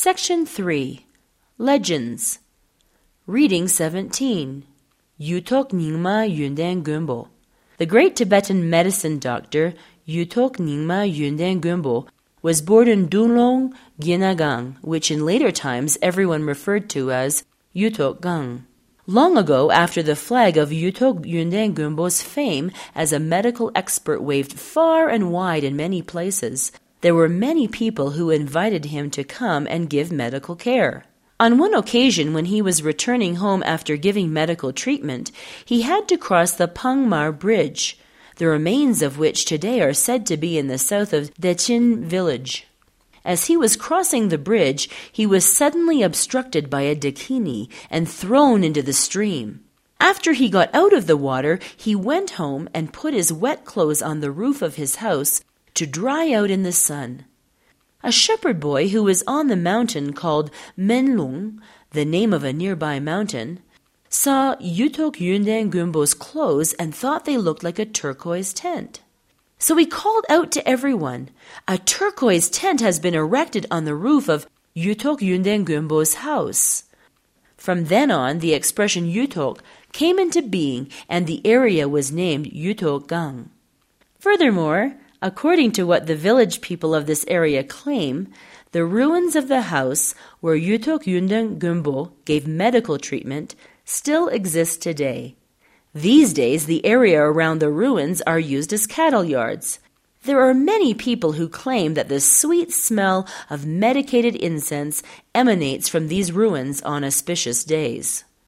Section 3 Legends. Reading 17 Yutok Nyingma Yundan Gumbo. The great Tibetan medicine doctor Yutok Nyingma Yundan Gumbo was born in Dunlong, Gyenagang, which in later times everyone referred to as Yutok Gang. Long ago, after the flag of Yutok Yundan Gumbo's fame as a medical expert waved far and wide in many places, there were many people who invited him to come and give medical care. On one occasion, when he was returning home after giving medical treatment, he had to cross the Pangmar Bridge, the remains of which today are said to be in the south of Dechin village. As he was crossing the bridge, he was suddenly obstructed by a dakini and thrown into the stream. After he got out of the water, he went home and put his wet clothes on the roof of his house to dry out in the sun. A shepherd boy who was on the mountain called Menlung, the name of a nearby mountain, saw Yutok Yundan Gumbo's clothes and thought they looked like a turquoise tent. So he called out to everyone, A turquoise tent has been erected on the roof of Yutok Yundan Gumbo's house. From then on, the expression Yutok came into being and the area was named Yutok Gang. Furthermore, According to what the village people of this area claim, the ruins of the house where Yutok Yundan Gumbo gave medical treatment still exist today. These days, the area around the ruins are used as cattle yards. There are many people who claim that the sweet smell of medicated incense emanates from these ruins on auspicious days.